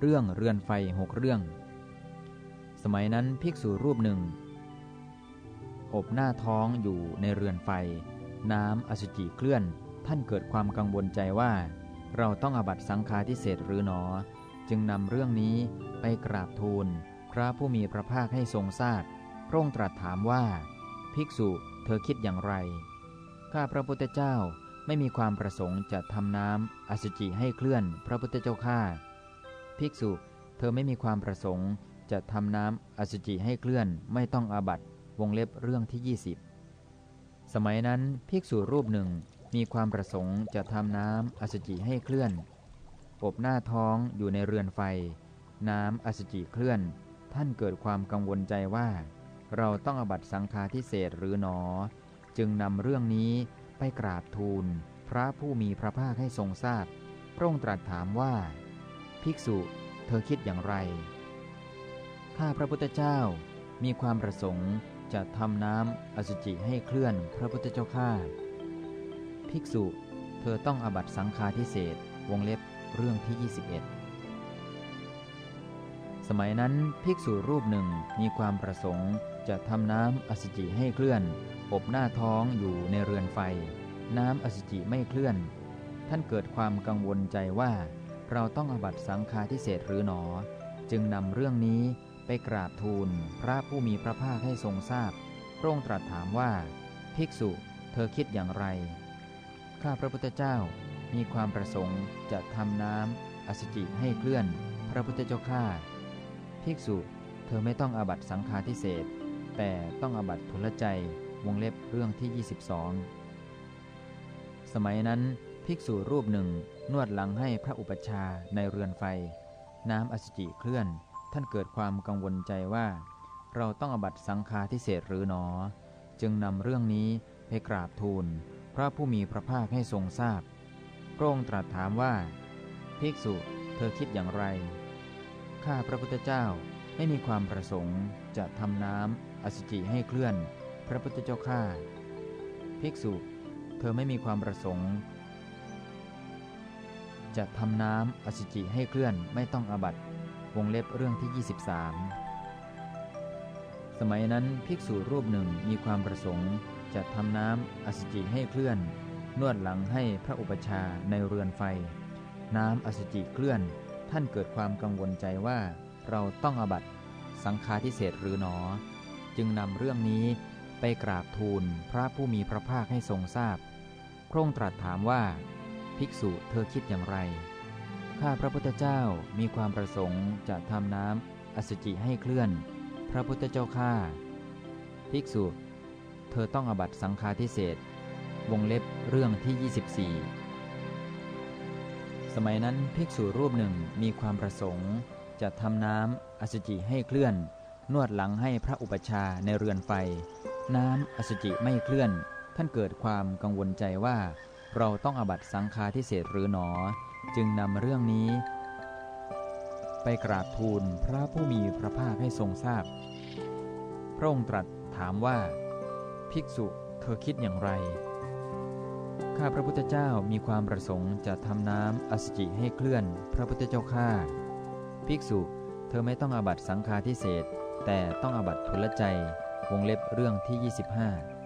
เรื่องเรือนไฟหกเรื่อง สมัยนั้นภิกษุรูปหนึ่ง อบหน้าท้องอยู่ในเรือนไฟ น้ำอสุจิเคลื่อน ท่านเกิดความกังวลใจว่า เราต้องอบัตสังฆาทิเศษหรือหนอ จึงนำเรื่องนี้ไปกราบทูล พระผู้มีพระภาคให้ทรงทราบพระองค์ตรัสถามว่า ภิกษุเธอคิดอย่างไร ข้าพระพุทธเจ้าไม่มีความประสงค์จะทำน้ำอสุจิให้เคลื่อนพระพุทธเจ้าข้า ภิกษุ เธอไม่มีความประสงค์ จะทำน้ำอสุจิให้เคลื่อนไม่ต้องอาบัตวงเล็บเรื่องที่ 20 สมัยนั้นภิกษุรูปหนึ่งมีความประสงค์จะทำน้ำอสุจิให้เคลื่อน อบหน้าท้องอยู่ในเรือนไฟ น้ำอสุจิเคลื่อน ท่านเกิดความกังวลใจว่า เราต้องอบัตสังฆาทิเศษหรือหนอ จึงนำเรื่องนี้ไปกราบทูล พระผู้มีพระภาคให้ทรงทราบพระองค์ตรัสถามว่า ภิกษุ เธอคิดอย่างไร ข้าพระพุทธเจ้ามีความประสงค์จะทำน้ำอสุจิให้เคลื่อนพระพุทธเจ้าข้า ภิกษุ เธอต้องอบัตสังฆาทิเศษวงเล็บเรื่องที่ 21 สมัยนั้นภิกษุรูปหนึ่งมีความประสงค์จะทำน้ำอสุจิให้เคลื่อน อบหน้าท้องอยู่ในเรือนไฟ น้ำอสุจิไม่เคลื่อน ท่านเกิดความกังวลใจว่า เราต้องอบัตสังฆาทิเศษหรือหนอ จึงนำเรื่องนี้ไปกราบทูลพระผู้มีพระภาคให้ทรงทราบ พระองค์ตรัสถามว่า ภิกษุเธอคิดอย่างไร ข้าพระพุทธเจ้ามีความประสงค์จะทำน้ำอสุจิให้เคลื่อน พระพุทธเจ้าข้าภิกษุเธอไม่ต้องอบัตสังฆาทิเศษแต่ต้องอบัตทุลใจวงเล็บเรื่องที่ 22 สมัยนั้น ภิกษุรูปหนึ่งนวดหลังให้พระอุปชาในเรือนไฟ น้ำอสุจิเคลื่อน ท่านเกิดความกังวลใจว่า เราต้องอบัตสังฆาทิเศษหรือหนอ จึงนำเรื่องนี้ไปกราบทูล พระผู้มีพระภาคให้ทรงทราบ พระองค์ตรัสถามว่า ภิกษุเธอคิดอย่างไร ข้าพระพุทธเจ้าไม่มีความประสงค์จะทำน้ำอสุจิให้เคลื่อน พระพุทธเจ้าข้าภิกษุ เธอไม่มีความประสงค์ จะทำน้ำอสุจิให้เคลื่อนไม่ต้องอบัตวงเล็บเรื่องที่ 23 สมัยนั้นภิกษุรูปหนึ่งมีความประสงค์ จะทำน้ำอสุจิให้เคลื่อน นวดหลังให้พระอุปชาในเรือนไฟ น้ำอสุจิเคลื่อน ท่านเกิดความกังวลใจว่า เราต้องอบัตสังฆาทิเศษหรือหนอ จึงนำเรื่องนี้ไปกราบทูลพระผู้มีพระภาคให้ทรงทราบ พระองค์ตรัสถามว่า ภิกษุเธอคิดอย่างไร ข้าพระพุทธเจ้ามีความประสงค์จะทำน้ำอสุจิให้เคลื่อน พระพุทธเจ้าข้าภิกษุ เธอต้องอบัตสังฆาทิเศษวงเล็บเรื่องที่ 24 สมัยนั้นภิกษุรูปหนึ่งมีความประสงค์ จะทำน้ำอสุจิให้เคลื่อน นวดหลังให้พระอุปชาในเรือนไฟ น้ำอสุจิไม่เคลื่อน ท่านเกิดความกังวลใจว่า เราต้องอบัตสังฆาทิเศษหรือหนอ จึงนำเรื่องนี้ ไปกราบทูลพระผู้มีพระภาคให้ทรงทราบพระองค์ตรัสถามว่า ภิกษุเธอคิดอย่างไร ข้าพระพุทธเจ้ามีความประสงค์จะทำน้ำอสจิให้เคลื่อนพระพุทธเจ้าข้าภิกษุ เธอไม่ต้องอบัตสังฆาทิเศษแต่ต้องอบัตทุลใจวงเล็บเรื่องที่ 25